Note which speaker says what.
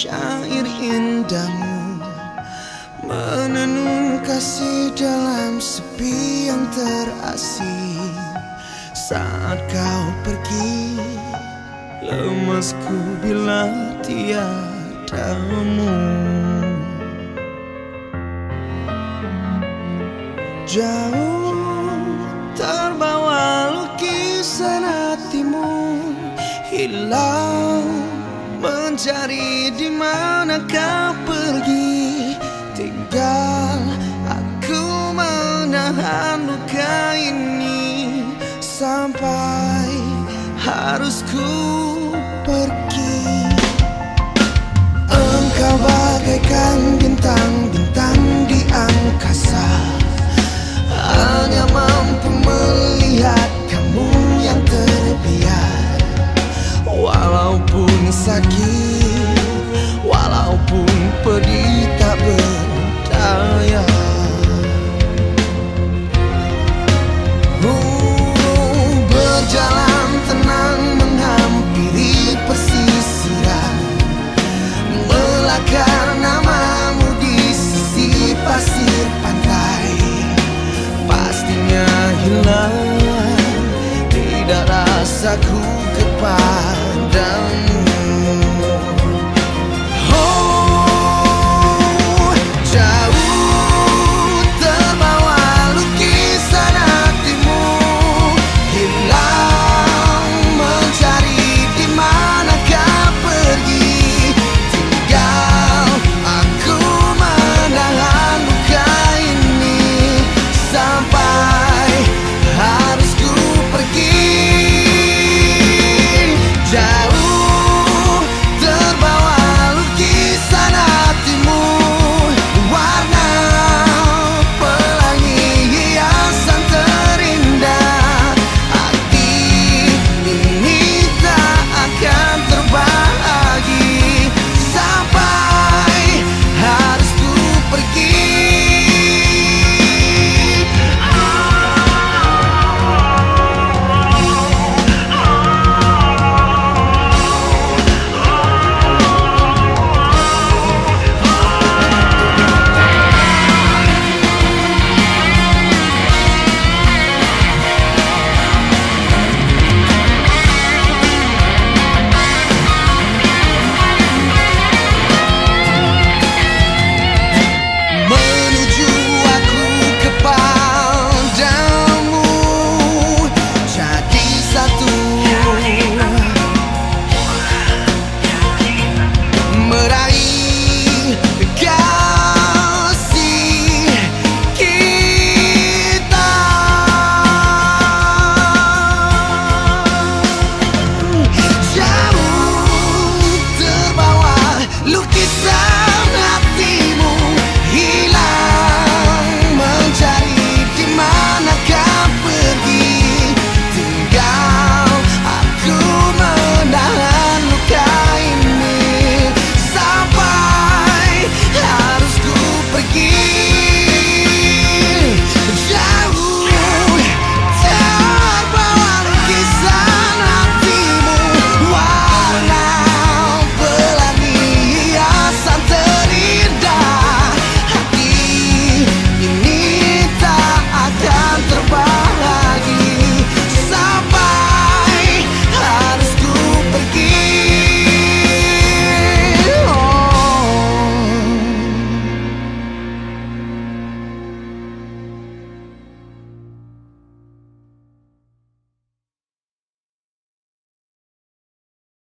Speaker 1: syair indahmu Menenun kasih dalam sepi yang terasing. Saat kau pergi Lemasku bila tiadamu Jauh terbawa lukisan hatimu Hilang mencari di mana kau pergi. Tinggal aku menahan luka ini Sampai harus ku pergi. Engkau bagaikan bintang-bintang di angkasa. Hanya mampu melihat kamu yang terbiar. Walaupun sakit rasaku kepadamu.